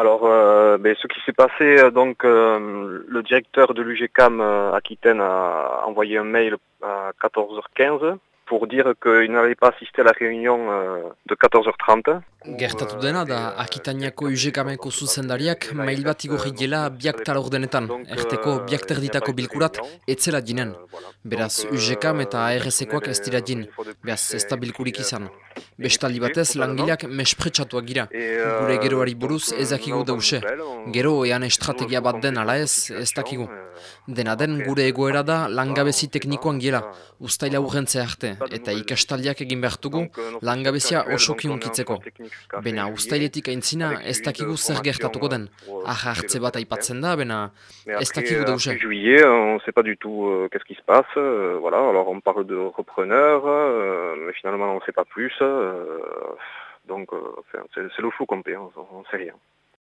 Alors, euh, ben, ce qui s'est passé, euh, donc, euh, le directeur de l'UGCAM Aquitaine a envoyé un mail à 14h15 pour dire qu'il n'allait pas assister à la réunion euh, de 14h30. Gertatu dena da Akitaniako UGKameko zuzendariak mail bat igorri dela biak talordenetan, erteko biak terditako bilkurat, etzela dinen. Beraz, UGKam eta ARS-ekoak ez dira din, beraz ez da bilkurik izan. Bestaldi batez, langileak mespretsatuak gira. Gure geroari buruz ezakigu dause. Gero ean estrategia bat den ala ez, ez dakigu. Dena den gure egoera da langabezi teknikoan gela, ustaila urrentzea arte, eta ikastaldiak egin behartugu langabezia osoki unkitzeko. Bena ustailetik aintzina ez dakigu zer gertatuko den. Hartze bat aipatzen da, bena ez dakigu dause. juillet, on ne sait pas du tout euh, qu'est-ce qui se passe. euh, voilà, alors on parle de repreneur, euh, mais finalement on ne sait pas plus. donc c'est le flou complet, on ne sait rien.